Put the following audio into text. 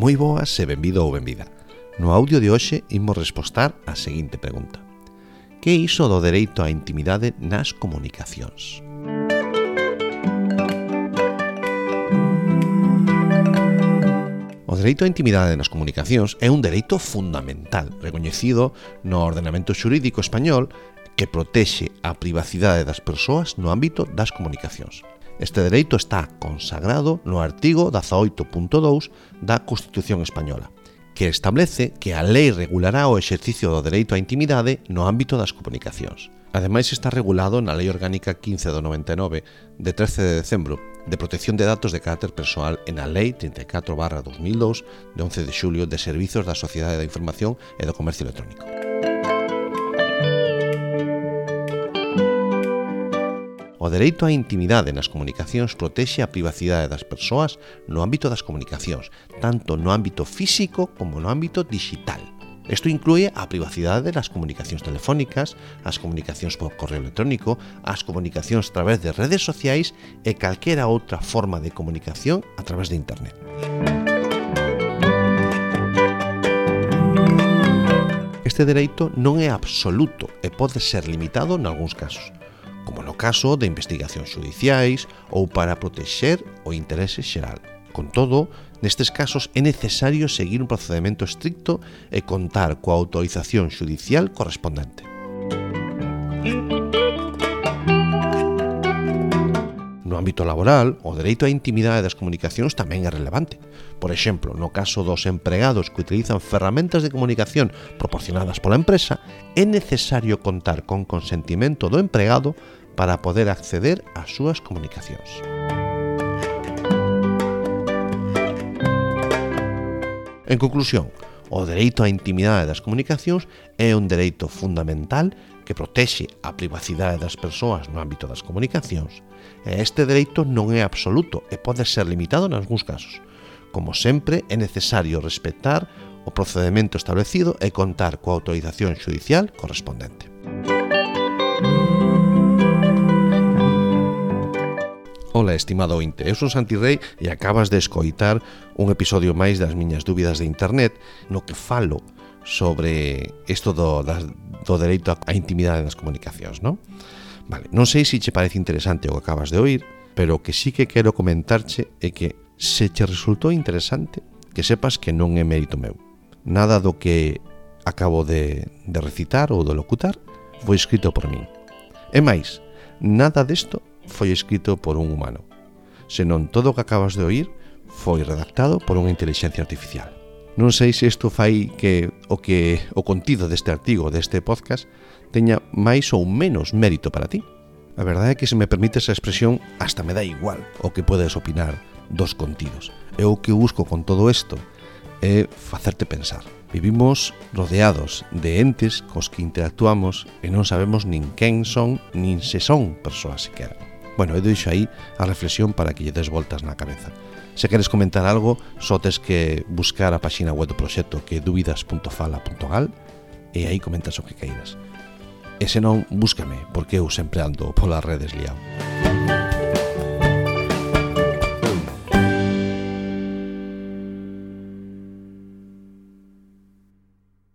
Moi boas e benvido ou benvida. No audio de hoxe imos respostar a seguinte pregunta. Que é iso do dereito á intimidade nas comunicacións? O dereito á intimidade nas comunicacións é un dereito fundamental recoñecido no ordenamento xurídico español que protexe a privacidade das persoas no ámbito das comunicacións. Este dereito está consagrado no artigo 18.2 da Constitución Española, que establece que a lei regulará o exercicio do dereito á intimidade no ámbito das comunicacións. Ademais está regulado na Lei Orgánica 15 do 99 de 13 de decembro de protección de datos de carácter persoal e na Lei 34 2002 de 11 de xulio de Servizos da Sociedade da Información e do Comercio Electrónico. O dereito á intimidade nas comunicacións protexe a privacidade das persoas no ámbito das comunicacións, tanto no ámbito físico como no ámbito digital. Isto inclúe a privacidade das comunicacións telefónicas, as comunicacións por correo electrónico, as comunicacións a través de redes sociais e calquera outra forma de comunicación a través de Internet. Este dereito non é absoluto e pode ser limitado en algúns casos como no caso de investigacións judiciais ou para protexer o interese xeral. Con todo, nestes casos é necesario seguir un procedimento estricto e contar coa autorización judicial correspondente. No ámbito laboral, o dereito á intimidade das comunicacións tamén é relevante. Por exemplo, no caso dos empregados que utilizan ferramentas de comunicación proporcionadas pola empresa, é necesario contar con consentimento do empregado para poder acceder ás súas comunicacións. En conclusión, o dereito á intimidade das comunicacións é un dereito fundamental que protexe a privacidade das persoas no ámbito das comunicacións. E este dereito non é absoluto e pode ser limitado en algúns casos. Como sempre, é necesario respetar o procedimento establecido e contar coa autorización judicial correspondente. Ola, estimado ointe, eu son Santi Rey e acabas de escoitar un episodio máis das miñas dúbidas de internet no que falo sobre isto do, das, do dereito á intimidade nas comunicacións, non? Vale, non sei se che parece interesante o que acabas de oír, pero o que sí que quero comentarche é que se che resultou interesante, que sepas que non é mérito meu. Nada do que acabo de, de recitar ou de locutar foi escrito por min. E máis, nada desto foi escrito por un humano, senón todo o que acabas de oír foi redactado por unha inteligencia artificial. Non sei se isto fai que o que o contido deste artigo deste podcast teña máis ou menos mérito para ti. A verdade é que se me permite esa expresión hasta me dá igual o que podes opinar dos contidos. E o que busco con todo isto é facerte pensar. Vivimos rodeados de entes cos que interactuamos e non sabemos nin quen son nin se son persoas sequera. Bueno, eu deixo aí a reflexión para que lle des voltas na cabeza. Se queres comentar algo, só tes que buscar a páxina web do proxecto que é dúbidas.fala.gal e aí comentas o que queiras. E se non, búscame, porque eu sempre ando polas redes liado.